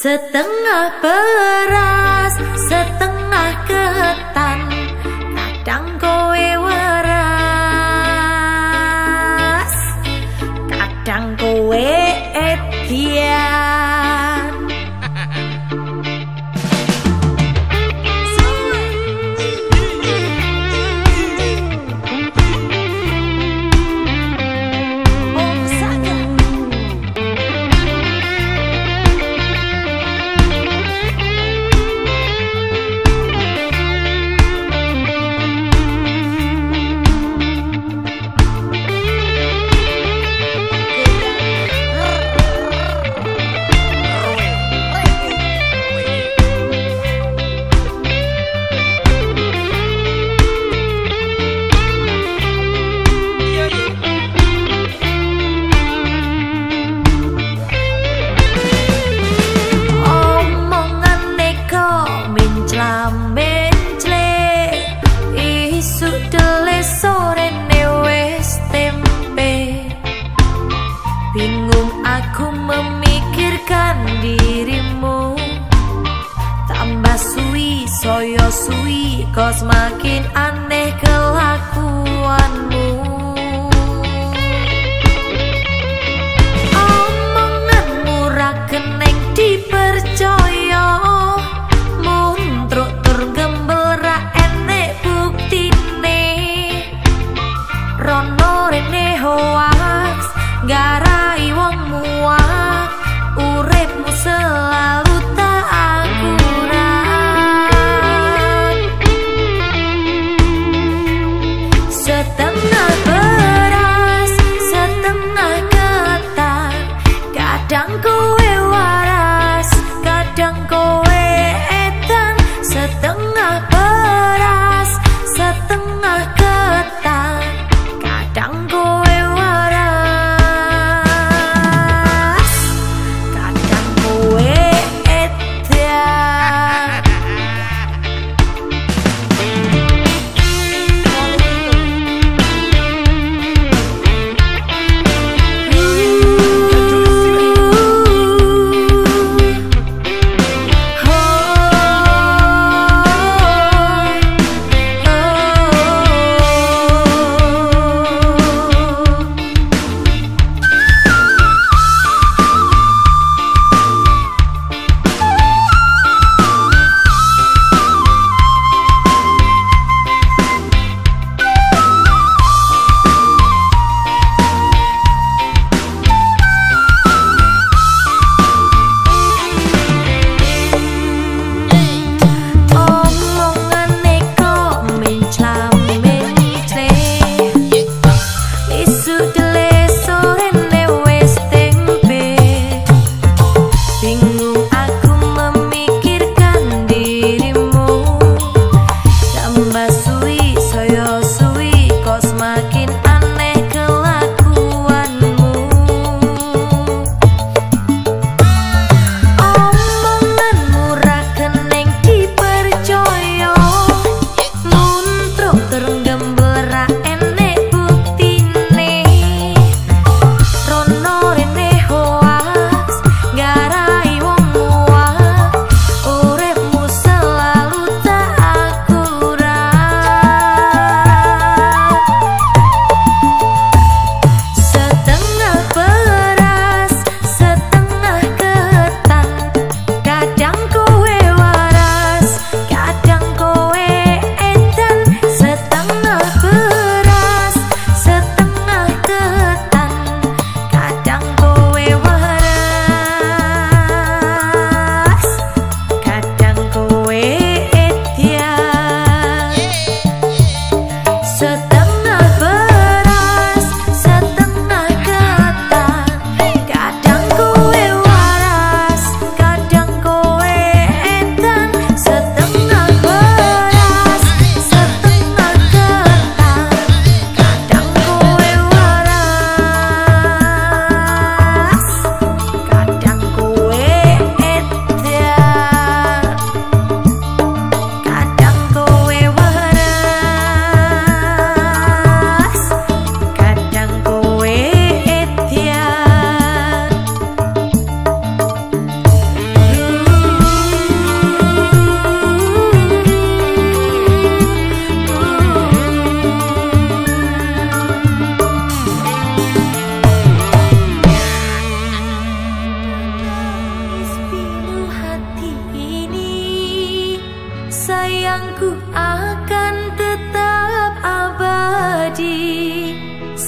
Setengah peras, setengah ketan. semakin aneh kelakuanmu. Omonganmu rakeneng dipercaya. just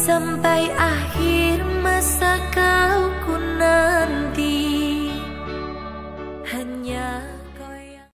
sampai ai?